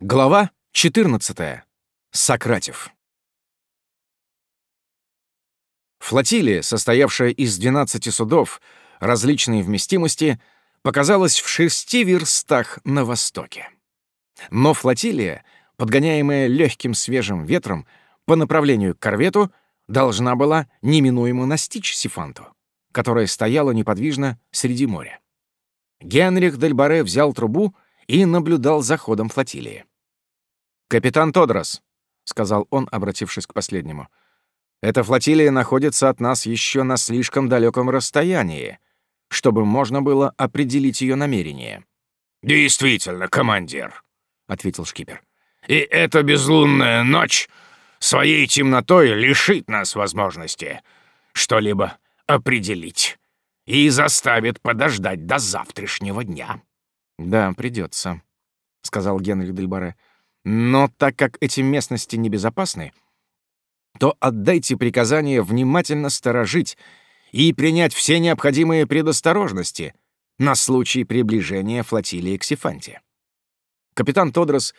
Глава 14. Сократев. Флотилия, состоявшая из 12 судов различной вместимости, показалась в шести верстах на востоке. Но флотилия, подгоняемая легким свежим ветром по направлению к корвету, должна была неминуемо настичь Сифанту, которая стояла неподвижно среди моря. Генрих Дельбаре взял трубу и наблюдал за ходом флотилии. «Капитан Тодрос», — сказал он, обратившись к последнему, — «эта флотилия находится от нас еще на слишком далеком расстоянии, чтобы можно было определить ее намерение». «Действительно, командир», — ответил шкипер. «И эта безлунная ночь своей темнотой лишит нас возможности что-либо определить и заставит подождать до завтрашнего дня». «Да, придется», — сказал Генрих Дельбаре. «Но так как эти местности небезопасны, то отдайте приказание внимательно сторожить и принять все необходимые предосторожности на случай приближения флотилии к Сифанте». Капитан Тодрос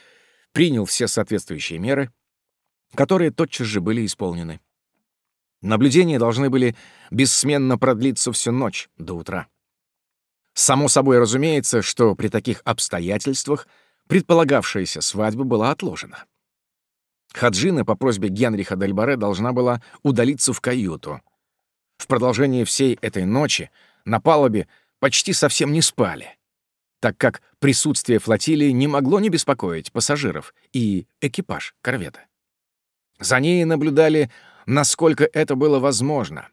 принял все соответствующие меры, которые тотчас же были исполнены. Наблюдения должны были бессменно продлиться всю ночь до утра. Само собой разумеется, что при таких обстоятельствах предполагавшаяся свадьба была отложена. Хаджина по просьбе Генриха Дельбаре должна была удалиться в каюту. В продолжение всей этой ночи на палубе почти совсем не спали, так как присутствие флотилии не могло не беспокоить пассажиров и экипаж корвета. За ней наблюдали, насколько это было возможно.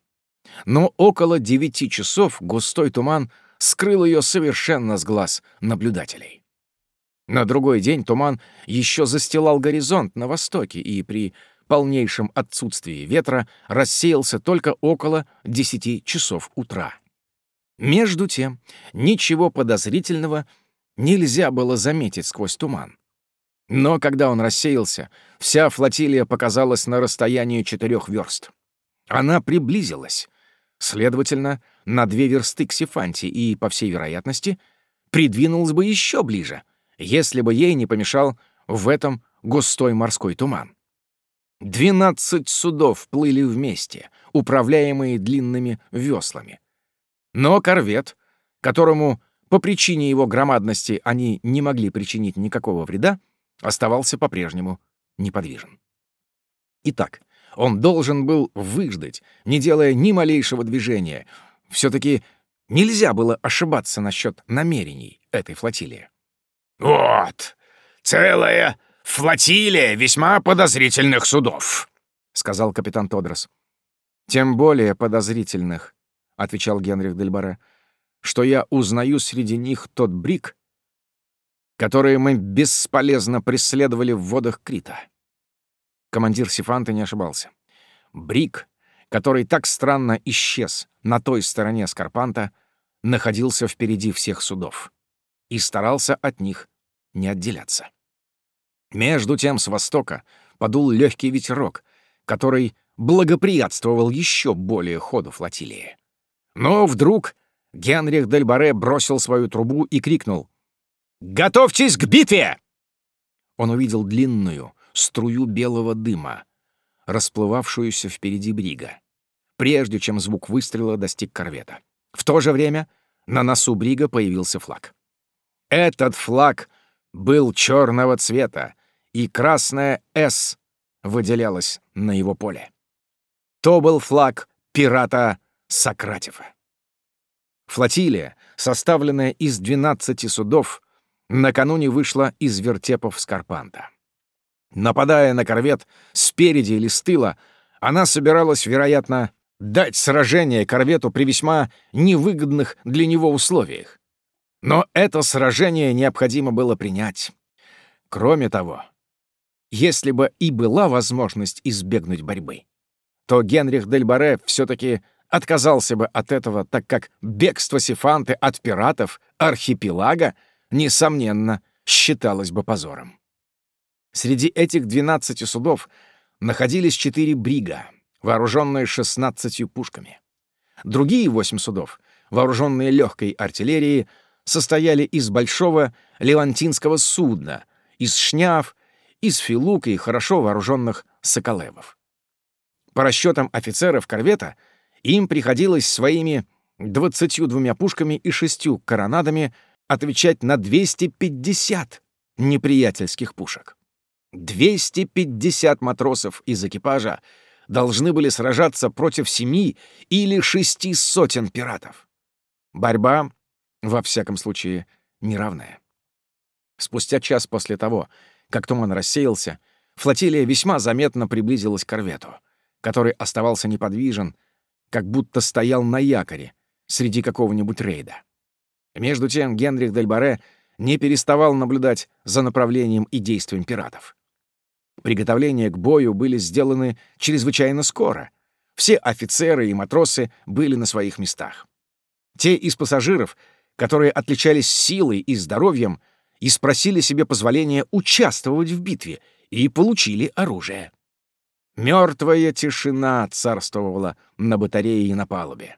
Но около девяти часов густой туман — скрыл ее совершенно с глаз наблюдателей. На другой день туман еще застилал горизонт на востоке и при полнейшем отсутствии ветра рассеялся только около десяти часов утра. Между тем, ничего подозрительного нельзя было заметить сквозь туман. Но когда он рассеялся, вся флотилия показалась на расстоянии четырех верст. Она приблизилась. Следовательно, на две версты к Сифанте и, по всей вероятности, придвинулась бы еще ближе, если бы ей не помешал в этом густой морской туман. Двенадцать судов плыли вместе, управляемые длинными веслами. Но корвет, которому по причине его громадности они не могли причинить никакого вреда, оставался по-прежнему неподвижен. Итак, он должен был выждать, не делая ни малейшего движения, все-таки нельзя было ошибаться насчет намерений этой флотилии. «Вот, целая флотилия весьма подозрительных судов», — сказал капитан Тодрос. «Тем более подозрительных», — отвечал Генрих Дельбаре, «что я узнаю среди них тот брик, который мы бесполезно преследовали в водах Крита». Командир Сифанта не ошибался. Брик который так странно исчез на той стороне Скарпанта, находился впереди всех судов и старался от них не отделяться. Между тем с востока подул легкий ветерок, который благоприятствовал еще более ходу флотилии. Но вдруг Генрих Дельбаре бросил свою трубу и крикнул «Готовьтесь к битве!» Он увидел длинную струю белого дыма, расплывавшуюся впереди брига прежде чем звук выстрела достиг корвета. В то же время на носу брига появился флаг. Этот флаг был черного цвета, и красная «С» выделялась на его поле. То был флаг пирата Сократева. Флотилия, составленная из 12 судов, накануне вышла из вертепов Скарпанта. Нападая на корвет спереди или с тыла, она собиралась, вероятно, дать сражение корвету при весьма невыгодных для него условиях. Но это сражение необходимо было принять. Кроме того, если бы и была возможность избегнуть борьбы, то Генрих Дельбаре все-таки отказался бы от этого, так как бегство Сифанты от пиратов архипелага, несомненно, считалось бы позором. Среди этих 12 судов находились четыре брига, вооруженные 16 пушками. Другие восемь судов, вооруженные легкой артиллерией, состояли из большого левантинского судна из шняв, из филук и хорошо вооруженных соколевов. По расчетам офицеров корвета, им приходилось своими 22 пушками и шестью коронадами отвечать на 250 неприятельских пушек. 250 матросов из экипажа должны были сражаться против семи или шести сотен пиратов. Борьба, во всяком случае, неравная. Спустя час после того, как туман рассеялся, флотилия весьма заметно приблизилась к корвету, который оставался неподвижен, как будто стоял на якоре среди какого-нибудь рейда. Между тем Генрих Дельбаре не переставал наблюдать за направлением и действием пиратов. Приготовления к бою были сделаны чрезвычайно скоро. Все офицеры и матросы были на своих местах. Те из пассажиров, которые отличались силой и здоровьем, и спросили себе позволения участвовать в битве, и получили оружие. Мертвая тишина царствовала на батарее и на палубе.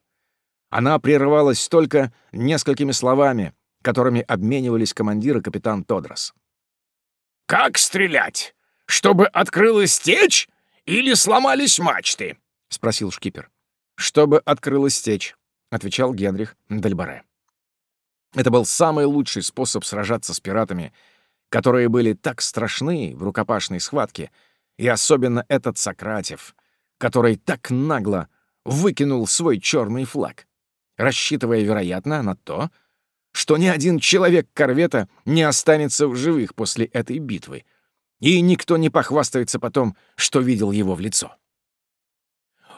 Она прерывалась только несколькими словами, которыми обменивались командир и капитан Тодрос. «Как стрелять? Чтобы открылась течь или сломались мачты?» — спросил шкипер. «Чтобы открылась течь», — отвечал Генрих Дальбаре. Это был самый лучший способ сражаться с пиратами, которые были так страшны в рукопашной схватке, и особенно этот Сократев, который так нагло выкинул свой черный флаг, рассчитывая, вероятно, на то, что ни один человек корвета не останется в живых после этой битвы, и никто не похвастается потом, что видел его в лицо.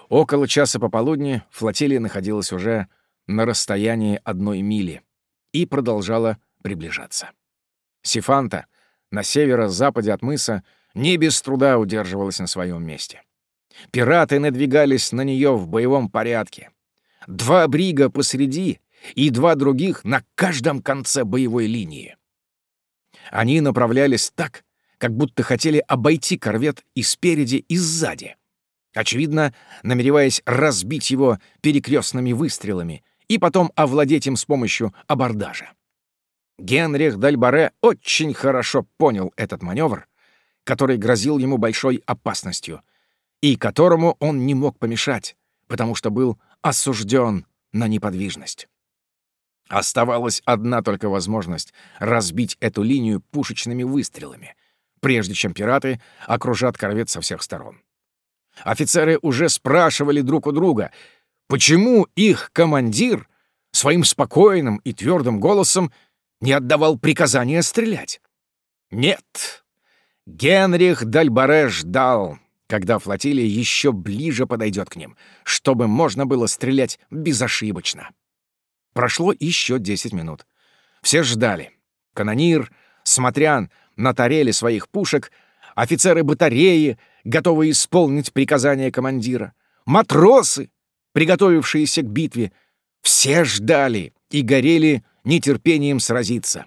Около часа пополудни флотилия находилась уже на расстоянии одной мили и продолжала приближаться. Сифанта на северо-западе от мыса не без труда удерживалась на своем месте. Пираты надвигались на нее в боевом порядке. Два брига посреди и два других на каждом конце боевой линии. Они направлялись так, как будто хотели обойти корвет и спереди, и сзади. Очевидно, намереваясь разбить его перекрестными выстрелами и потом овладеть им с помощью абордажа. Генрих Дальбаре очень хорошо понял этот маневр, который грозил ему большой опасностью, и которому он не мог помешать, потому что был осужден на неподвижность. Оставалась одна только возможность разбить эту линию пушечными выстрелами, прежде чем пираты окружат корвет со всех сторон. Офицеры уже спрашивали друг у друга, почему их командир своим спокойным и твердым голосом не отдавал приказания стрелять. Нет, Генрих Дальбаре ждал, когда флотилия еще ближе подойдет к ним, чтобы можно было стрелять безошибочно. Прошло еще десять минут. Все ждали. Канонир, смотрян на тарели своих пушек, офицеры батареи, готовые исполнить приказания командира, матросы, приготовившиеся к битве, все ждали и горели нетерпением сразиться.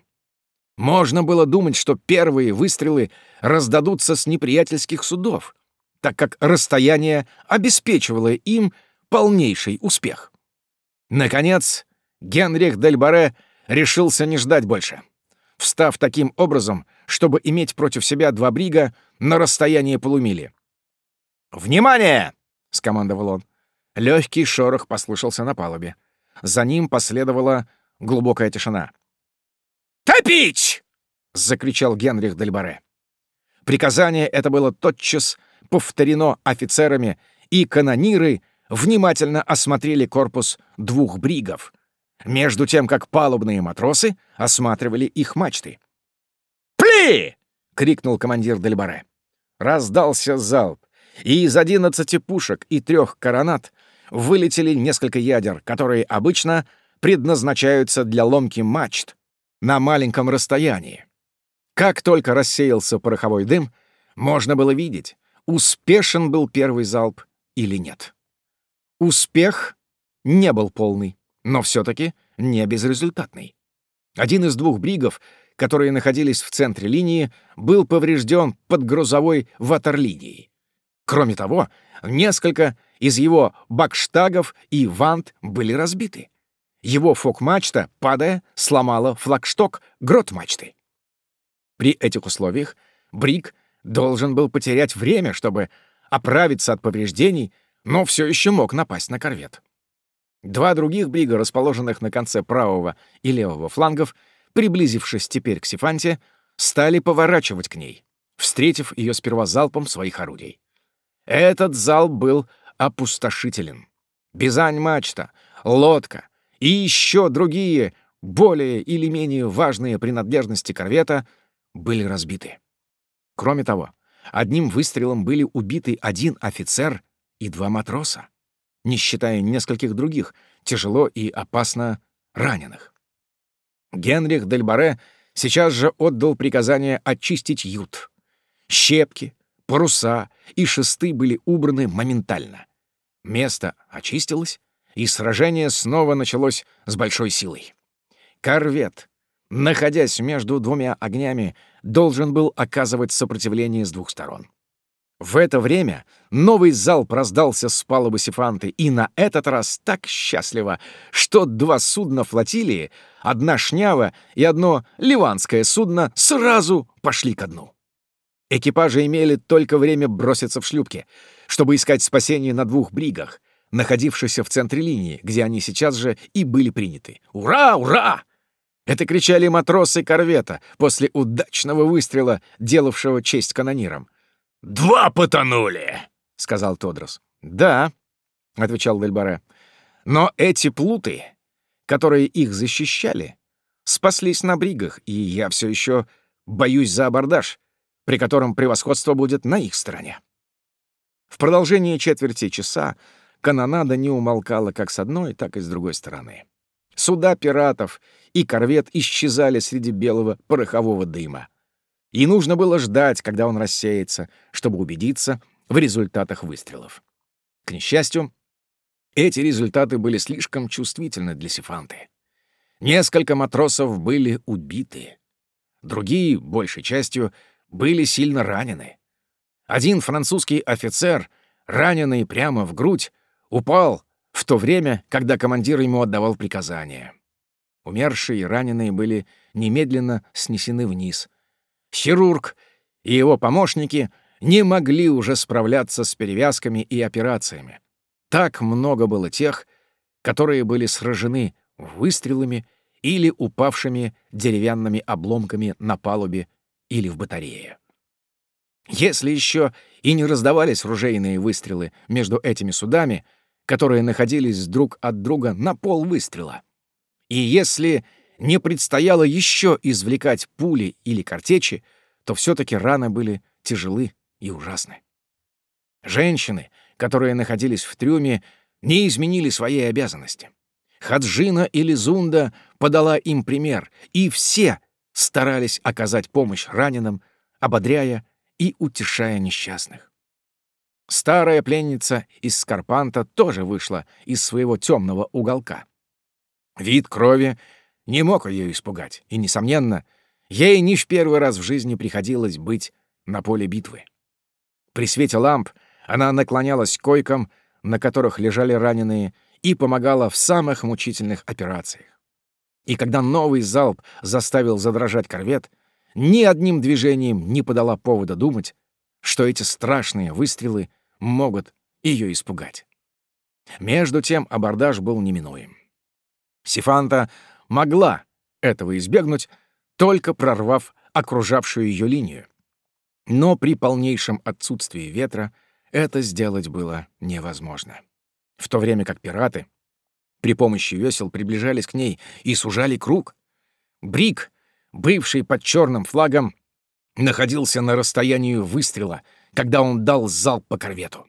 Можно было думать, что первые выстрелы раздадутся с неприятельских судов, так как расстояние обеспечивало им полнейший успех. Наконец, Генрих Дельбаре решился не ждать больше, встав таким образом, чтобы иметь против себя два брига на расстоянии полумили. «Внимание!» — скомандовал он. Легкий шорох послышался на палубе. За ним последовала глубокая тишина. «Топить!» — закричал Генрих Дельбаре. Приказание это было тотчас повторено офицерами, и канониры внимательно осмотрели корпус двух бригов, между тем как палубные матросы осматривали их мачты. Крикнул командир Дельбаре. Раздался залп, и из одиннадцати пушек и трех коронат вылетели несколько ядер, которые обычно предназначаются для ломки мачт на маленьком расстоянии. Как только рассеялся пороховой дым, можно было видеть, успешен был первый залп или нет. Успех не был полный, но все таки не безрезультатный. Один из двух бригов, которые находились в центре линии, был поврежден под грузовой ватерлинией. Кроме того, несколько из его бакштагов и вант были разбиты. Его фок-мачта, падая, сломала флагшток грот-мачты. При этих условиях Брик должен был потерять время, чтобы оправиться от повреждений, но все еще мог напасть на корвет. Два других брига, расположенных на конце правого и левого флангов, приблизившись теперь к Сифанте, стали поворачивать к ней, встретив ее сперва залпом своих орудий. Этот залп был опустошителен. Бизань-мачта, лодка и еще другие, более или менее важные принадлежности корвета были разбиты. Кроме того, одним выстрелом были убиты один офицер и два матроса, не считая нескольких других, тяжело и опасно раненых. Генрих Дельбаре сейчас же отдал приказание очистить ют. Щепки, паруса и шесты были убраны моментально. Место очистилось, и сражение снова началось с большой силой. Корвет, находясь между двумя огнями, должен был оказывать сопротивление с двух сторон. В это время новый залп раздался с палубы Сифанты, и на этот раз так счастливо, что два судна флотилии, одна шнява и одно ливанское судно, сразу пошли ко дну. Экипажи имели только время броситься в шлюпки, чтобы искать спасение на двух бригах, находившихся в центре линии, где они сейчас же и были приняты. «Ура! Ура!» Это кричали матросы корвета после удачного выстрела, делавшего честь канонирам. «Два потонули!» — сказал Тодрос. «Да», — отвечал Дельбаре. «Но эти плуты, которые их защищали, спаслись на бригах, и я все еще боюсь за абордаж, при котором превосходство будет на их стороне». В продолжение четверти часа канонада не умолкала как с одной, так и с другой стороны. Суда пиратов и корвет исчезали среди белого порохового дыма и нужно было ждать, когда он рассеется, чтобы убедиться в результатах выстрелов. К несчастью, эти результаты были слишком чувствительны для Сифанты. Несколько матросов были убиты. Другие, большей частью, были сильно ранены. Один французский офицер, раненый прямо в грудь, упал в то время, когда командир ему отдавал приказания. Умершие и раненые были немедленно снесены вниз — Хирург и его помощники не могли уже справляться с перевязками и операциями. Так много было тех, которые были сражены выстрелами или упавшими деревянными обломками на палубе или в батарее. Если еще и не раздавались ружейные выстрелы между этими судами, которые находились друг от друга на пол выстрела, и если не предстояло еще извлекать пули или картечи, то все-таки раны были тяжелы и ужасны. Женщины, которые находились в трюме, не изменили своей обязанности. Хаджина или Зунда подала им пример, и все старались оказать помощь раненым, ободряя и утешая несчастных. Старая пленница из Скарпанта тоже вышла из своего темного уголка. Вид крови не мог ее испугать, и, несомненно, ей не в первый раз в жизни приходилось быть на поле битвы. При свете ламп она наклонялась к койкам, на которых лежали раненые, и помогала в самых мучительных операциях. И когда новый залп заставил задрожать корвет, ни одним движением не подала повода думать, что эти страшные выстрелы могут ее испугать. Между тем абордаж был неминуем. Сифанта могла этого избегнуть, только прорвав окружавшую ее линию. Но при полнейшем отсутствии ветра это сделать было невозможно. В то время как пираты при помощи весел приближались к ней и сужали круг, Брик, бывший под черным флагом, находился на расстоянии выстрела, когда он дал залп по корвету.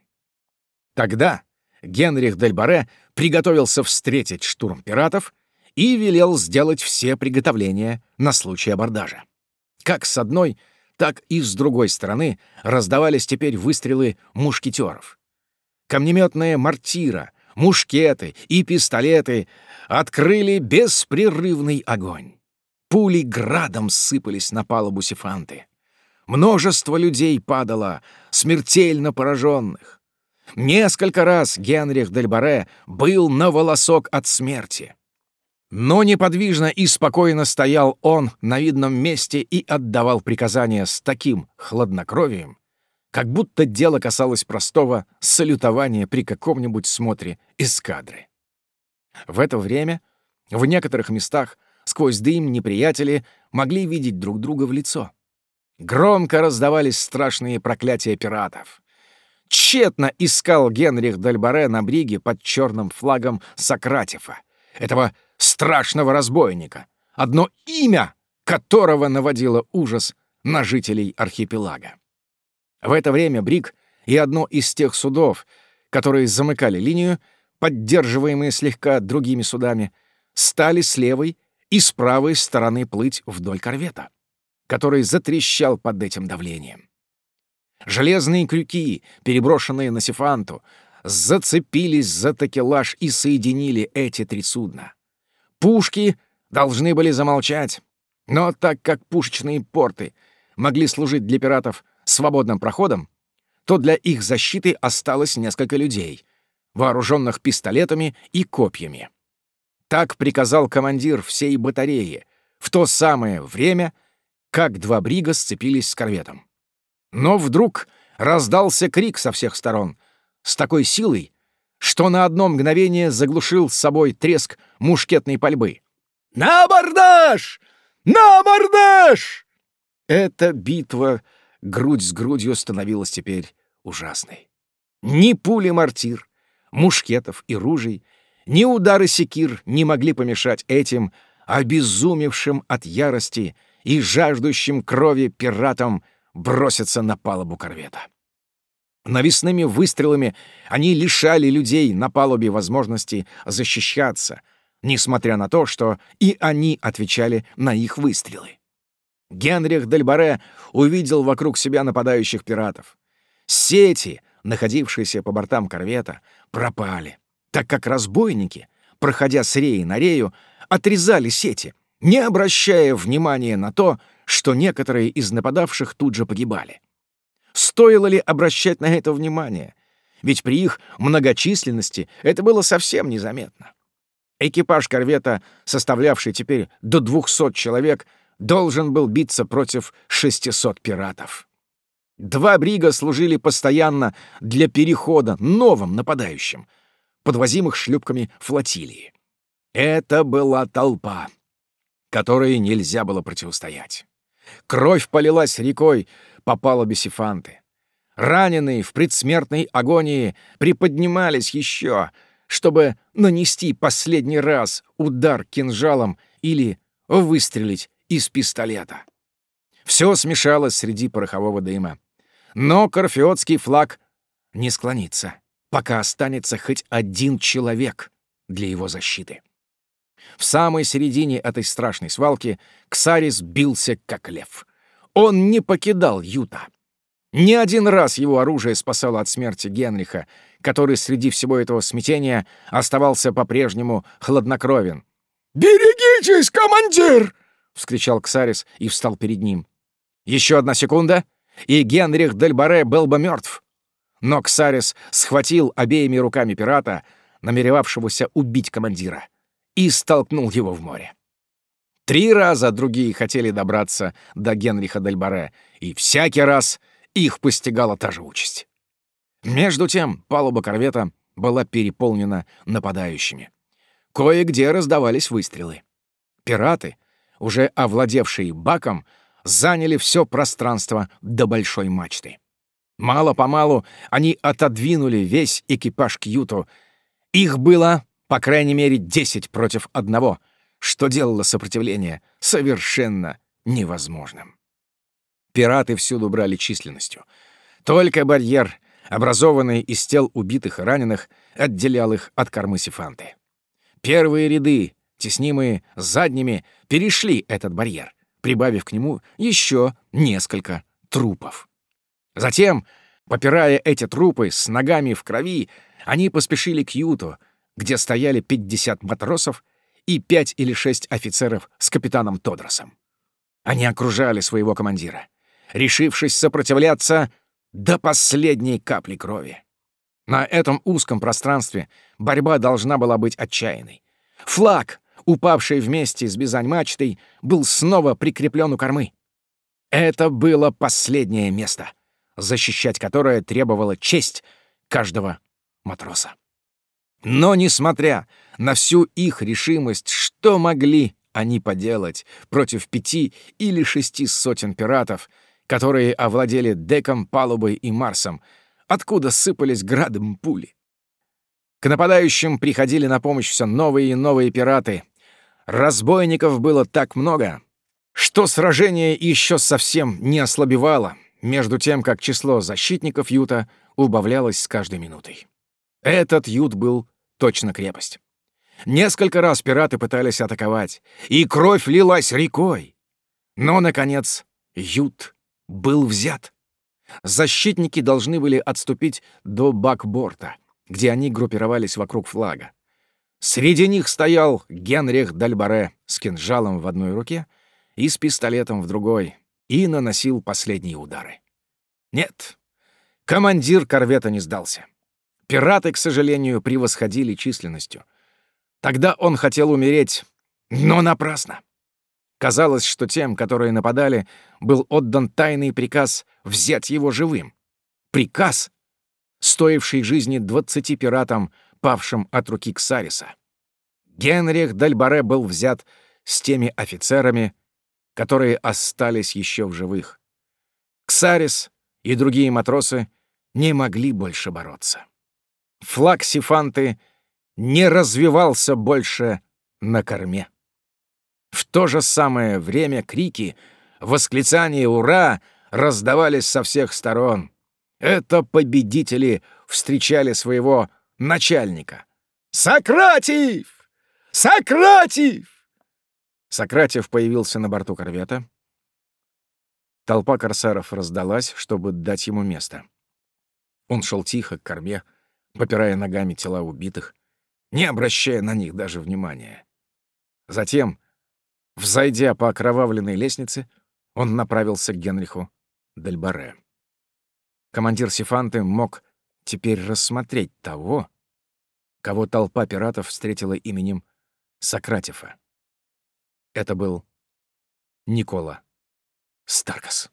Тогда Генрих Дельбаре приготовился встретить штурм пиратов и велел сделать все приготовления на случай абордажа. Как с одной, так и с другой стороны раздавались теперь выстрелы мушкетеров. Камнеметная мортира, мушкеты и пистолеты открыли беспрерывный огонь. Пули градом сыпались на палубу сифанты. Множество людей падало, смертельно пораженных. Несколько раз Генрих Дельбаре был на волосок от смерти. Но неподвижно и спокойно стоял он на видном месте и отдавал приказания с таким хладнокровием, как будто дело касалось простого салютования при каком-нибудь смотре эскадры. В это время в некоторых местах сквозь дым неприятели могли видеть друг друга в лицо. Громко раздавались страшные проклятия пиратов. Тщетно искал Генрих Дальбаре на бриге под черным флагом Сократифа, этого страшного разбойника, одно имя которого наводило ужас на жителей архипелага. В это время Брик и одно из тех судов, которые замыкали линию, поддерживаемые слегка другими судами, стали с левой и с правой стороны плыть вдоль корвета, который затрещал под этим давлением. Железные крюки, переброшенные на сифанту, зацепились за такелаж и соединили эти три судна. Пушки должны были замолчать, но так как пушечные порты могли служить для пиратов свободным проходом, то для их защиты осталось несколько людей, вооруженных пистолетами и копьями. Так приказал командир всей батареи в то самое время, как два брига сцепились с корветом. Но вдруг раздался крик со всех сторон с такой силой, что на одно мгновение заглушил с собой треск мушкетной пальбы. «На абордаж! На абордаж!» Эта битва грудь с грудью становилась теперь ужасной. Ни пули мортир, мушкетов и ружей, ни удары секир не могли помешать этим обезумевшим от ярости и жаждущим крови пиратам броситься на палубу корвета. Навесными выстрелами они лишали людей на палубе возможности защищаться, несмотря на то, что и они отвечали на их выстрелы. Генрих Дельбаре увидел вокруг себя нападающих пиратов. Сети, находившиеся по бортам корвета, пропали, так как разбойники, проходя с реи на рею, отрезали сети, не обращая внимания на то, что некоторые из нападавших тут же погибали. Стоило ли обращать на это внимание? Ведь при их многочисленности это было совсем незаметно. Экипаж корвета, составлявший теперь до 200 человек, должен был биться против 600 пиратов. Два брига служили постоянно для перехода новым нападающим, подвозимых шлюпками флотилии. Это была толпа, которой нельзя было противостоять. Кровь полилась рекой по палубе сифанты. Раненые в предсмертной агонии приподнимались еще, чтобы нанести последний раз удар кинжалом или выстрелить из пистолета. Все смешалось среди порохового дыма. Но корфиотский флаг не склонится, пока останется хоть один человек для его защиты. В самой середине этой страшной свалки Ксарис бился как лев. Он не покидал Юта. Не один раз его оружие спасало от смерти Генриха, который среди всего этого смятения оставался по-прежнему хладнокровен. «Берегитесь, командир!» — вскричал Ксарис и встал перед ним. Еще одна секунда, и Генрих Дельбаре был бы мертв. Но Ксарис схватил обеими руками пирата, намеревавшегося убить командира, и столкнул его в море. Три раза другие хотели добраться до Генриха Дельбаре, и всякий раз их постигала та же участь. Между тем палуба корвета была переполнена нападающими. Кое-где раздавались выстрелы. Пираты, уже овладевшие баком, заняли все пространство до большой мачты. Мало-помалу они отодвинули весь экипаж к юту. Их было, по крайней мере, десять против одного, что делало сопротивление совершенно невозможным. Пираты всюду брали численностью. Только барьер, образованный из тел убитых и раненых, отделял их от кормы Сифанты. Первые ряды, теснимые задними, перешли этот барьер, прибавив к нему еще несколько трупов. Затем, попирая эти трупы с ногами в крови, они поспешили к Юту, где стояли 50 матросов и пять или шесть офицеров с капитаном Тодросом. Они окружали своего командира, решившись сопротивляться до последней капли крови. На этом узком пространстве борьба должна была быть отчаянной. Флаг, упавший вместе с бизань-мачтой, был снова прикреплен у кормы. Это было последнее место, защищать которое требовала честь каждого матроса. Но, несмотря на всю их решимость, что могли они поделать против пяти или шести сотен пиратов, которые овладели деком, палубой и Марсом, откуда сыпались градом пули? К нападающим приходили на помощь все новые и новые пираты. Разбойников было так много, что сражение еще совсем не ослабевало, между тем, как число защитников Юта убавлялось с каждой минутой. Этот Ют был точно крепость. Несколько раз пираты пытались атаковать, и кровь лилась рекой. Но, наконец, Ют был взят. Защитники должны были отступить до бакборта, где они группировались вокруг флага. Среди них стоял Генрих Дальбаре с кинжалом в одной руке и с пистолетом в другой, и наносил последние удары. Нет, командир корвета не сдался. Пираты, к сожалению, превосходили численностью. Тогда он хотел умереть, но напрасно. Казалось, что тем, которые нападали, был отдан тайный приказ взять его живым. Приказ, стоивший жизни двадцати пиратам, павшим от руки Ксариса. Генрих Дальбаре был взят с теми офицерами, которые остались еще в живых. Ксарис и другие матросы не могли больше бороться. Флаг Сифанты — не развивался больше на корме. В то же самое время крики, восклицания «Ура!» раздавались со всех сторон. Это победители встречали своего начальника. «Сократив! Сократив!» Сократив появился на борту корвета. Толпа корсаров раздалась, чтобы дать ему место. Он шел тихо к корме, попирая ногами тела убитых, не обращая на них даже внимания. Затем, взойдя по окровавленной лестнице, он направился к Генриху Дельбаре. Командир Сифанты мог теперь рассмотреть того, кого толпа пиратов встретила именем Сократифа. Это был Никола Старкас.